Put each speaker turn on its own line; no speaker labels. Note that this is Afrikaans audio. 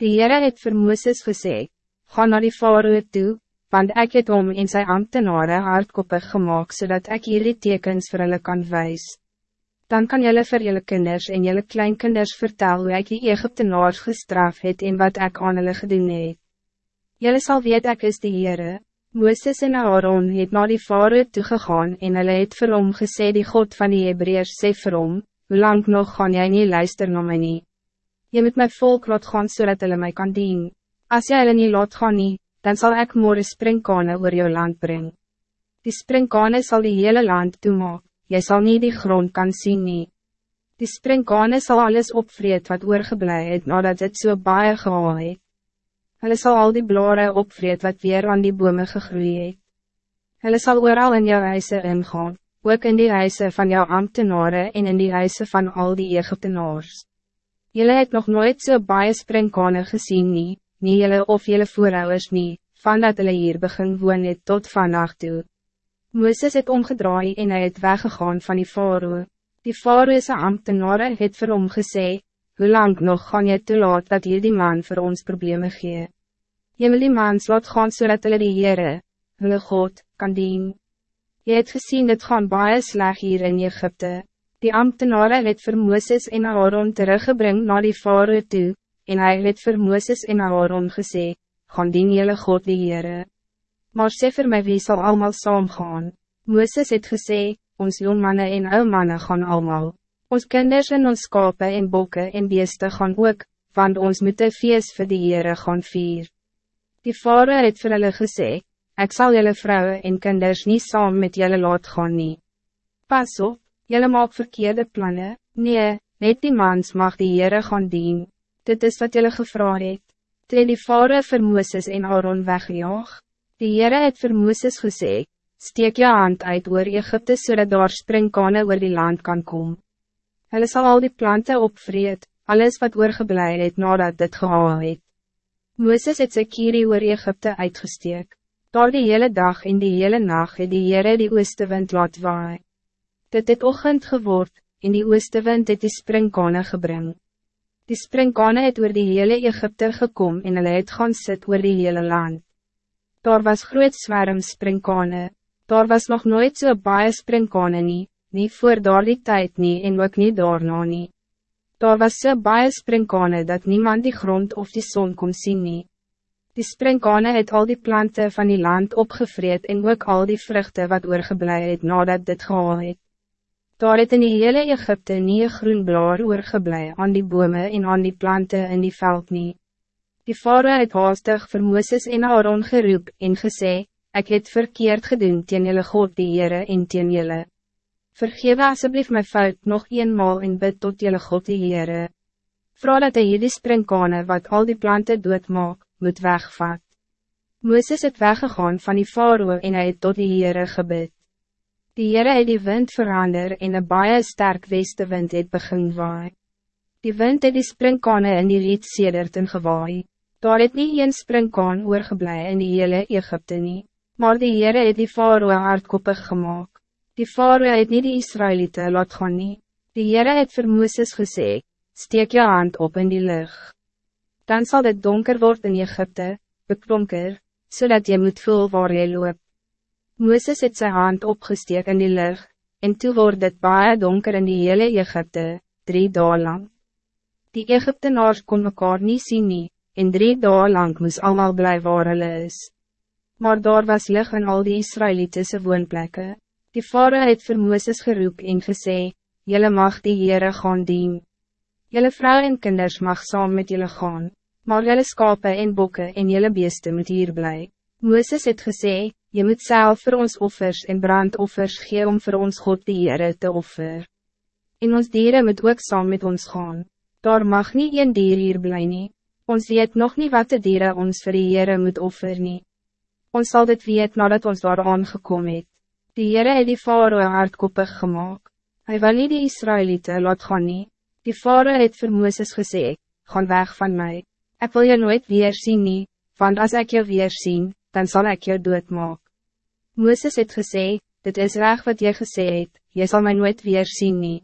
Die Heere het vir Mooses gesê, Ga naar die faroe toe, want ik het om in sy ambtenare hardkoppig gemaakt, zodat ik jullie tekens vir hulle kan wijs. Dan kan jullie vir jullie kinders en jullie kleinkinders vertel hoe ik die Egyptenaars gestraf het en wat ik aan hulle gedoen het. Jullie zal weet ek is die Heere. Mooses en Aaron het na die Faroe toegegaan en hulle het vir hom gesê die God van die Hebreërs sê vir hom, hoe lang nog gaan jij niet luister na my nie? Jy moet my volk laat gaan zodat so hulle my kan dien. As jy hulle nie laat gaan nie, dan zal ik morgen springkane oor jou land brengen. Die springkane zal die hele land toemaak, jy sal nie die grond kan zien nie. Die springkane zal alles opvreet wat oorgeblij het nadat het so baie gehaal het. Hulle sal al die blare opvreet wat weer aan die bome gegroeid het. Hulle sal ooral in jou huise ingaan, ook in die huise van jou ambtenaren en in die huise van al die Egyptenaars. Julle het nog nooit so baie springkane gezien nie, nie julle of julle voorouders nie, van dat hulle hier begin woon het tot vannacht toe. Mooses het omgedraai en hy het weggegaan van die faroe. Die faroese ambtenaren het vir hom gesê, hoe lang nog gaan je toelaat dat hier die man voor ons problemen gee? Je wil die man laat gaan so hulle die Heere, hulle God, kan dien. Je het gezien het gaan baie sleg hier in Egypte. Die ambtenaren het vir Mooses en Aaron teruggebring naar die Faroe toe, en hij het vir Mooses en Aaron gesê, gaan dien jylle God die Heere. Maar sê vir my wie sal allemaal saam gaan. Mooses het gesê, ons jongmannen en mannen gaan allemaal. Ons kinders en ons skape en bokke en beeste gaan ook, want ons moet een feest vir die Heere gaan vier. Die vader het vir hulle gesê, ek sal julle vrouwen en kinders niet saam met julle laat gaan nie. Pas op, julle maak verkeerde plannen. nee, net die mans mag die Heere gaan dien, dit is wat julle gevra het. Toe die vader vir Mooses en Aaron weggejaag, die Heere het vir Mooses gesê, steek je hand uit oor Egypte zodat so daar springkane oor die land kan komen. Hulle sal al die planten opvreet, alles wat oorgeblij het nadat dit gehaal het. Mooses het sy kierie oor Egypte uitgesteek. Daar die hele dag en die hele nacht het die Heere die oostewind laat waai. Dit het ochend geword, en die oostewind het die springkane gebring. Die springkane het oor die hele Egypte gekom en hulle het gaan sit oor die hele land. Daar was groot zwerm springkane, daar was nog nooit so baie springkane nie, niet voor daar die tijd nie en ook niet daarna nie. Daar was so baie springkane dat niemand die grond of die zon kon zien nie. Die springkane het al die planten van die land opgevreed en ook al die vruchten wat oorgeblij het nadat dit gehaal het. Daar het in die hele Egypte nie een groen blaar oorgeblij aan die bomen en aan die planten in die veld nie. Die vader het haastig vir Mooses en Aaron geroep en gesê, ik het verkeerd gedoen teen jylle God die Heere en teen jylle. Vergewe asseblief my fout nog eenmaal en bid tot jylle God die Heere. Vra dat hy die springkane wat al die planten doodmaak, moet wegvat. Mooses het weggegaan van die faroe en hy het tot die Heere gebid. Die Heere het die wind verander en een baie sterk westewind het begin waai. Die wind het die springkane in die riet sedert in gewaai. Daar het nie een springkaan oorgeblij in die hele Egypte nie, maar die Heere het die faroe hardkoppig gemaakt. Die Faroe het niet die Israëlieten laat gaan nie. Die Heere het vir Mooses gesê, steek je hand op in die lucht. Dan zal het donker worden in Egypte, beklonker, zodat je moet voel waar je loop. Mooses het zijn hand opgesteek in die lucht, en toe word het baie donker in die hele Egypte, drie dagen lang. Die Egyptenaars kon mekaar niet zien nie, en drie dagen lang moes allemaal blij waar hulle is. Maar daar was licht in al die Israëlitische woonplekken. Die vader het vir Mooses geroep en gesê, Jelle mag die Heere gaan dien. Jelle vrouw en kinders mag saam met jelle gaan, maar jelle skape en bokken en jelle beeste moet hier bly. Mooses het gesê, Je moet zelf voor ons offers en brandoffers gee om voor ons God die Heere te offer. En ons dieren moet ook saam met ons gaan. Daar mag niet een dier hier bly nie. Ons weet nog niet wat de dieren ons vir die Heere moet offer nie. Ons zal dit weet nadat ons daar aangekom het. Die Heere het die Faroe hardkoppig gemaakt. Hij wil niet die Israëlieten laat gaan nie. Die Faroe het vir Mooses gesê, gaan weg van mij. Ik wil je nooit weer zien nie, want als ik je weer zien, dan zal ik je doodmaak. Mooses het gesê, dit is reg wat jy gesê het, jy sal my nooit weer zien nie.